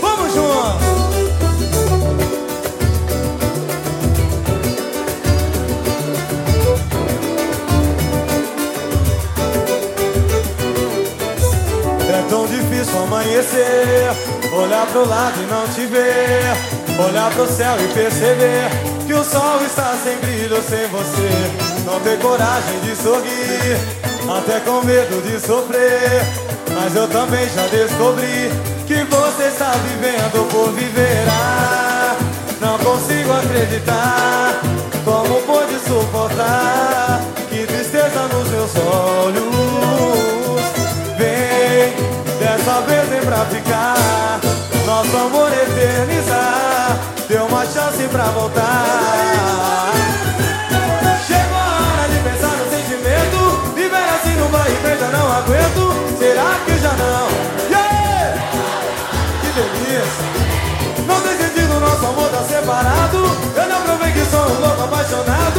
Vamos João. É tão difícil amanhecer, olhar pro lado e não te ver, olhar pro céu e perceber que o sol está sem brilho sem você. Não ter coragem de sorrir, até com medo de sofrer. Mas eu também já descobri que você está vivendo por viver. Ah, não consigo acreditar como pode suportar que tristeza nos meus olhos. Vem, dessa vez vem pra ficar, nosso amor eternizar. Deu uma chance pra voltar. Não decidi do nosso amor tá separado. Eu não provei que sou um louco apaixonado.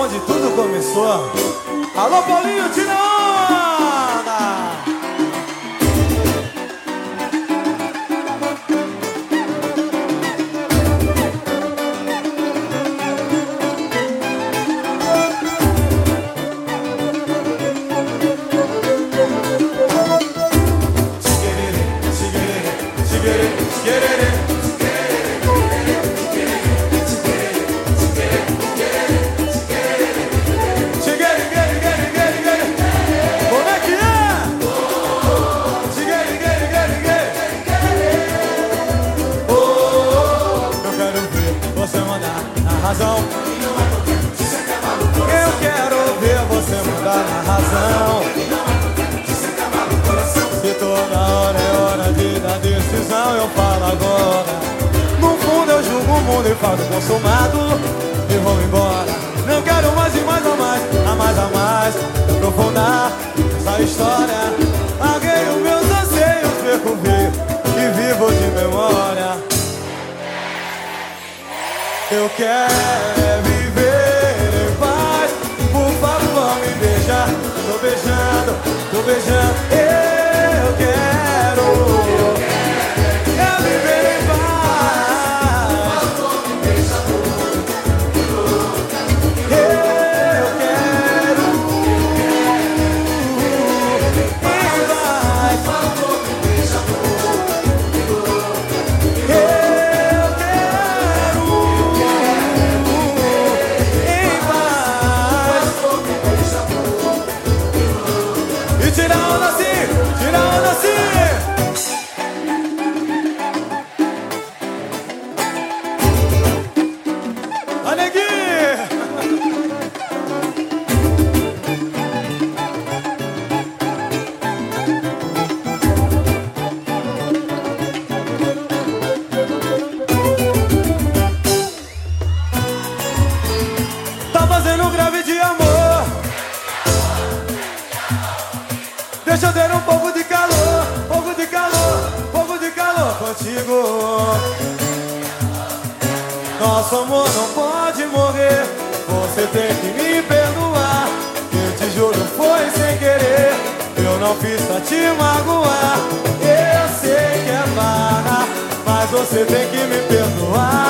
onde tudo começou. Alô, Paulinho, tira onda! Eu quero ver você mudar na razão. Se toda hora é hora de dar decisão, eu falo agora. No fundo eu julgo o mundo e falo consumado e vou embora. Eu quero viver em paz. Por favor, me beija. Tô beijando, tô beijando. Anası, Cila Nosso amor não pode morrer. Você tem que me perdoar. Eu te juro, foi sem querer. Eu não fiz pra te magoar. Eu sei que é barra, mas você tem que me perdoar.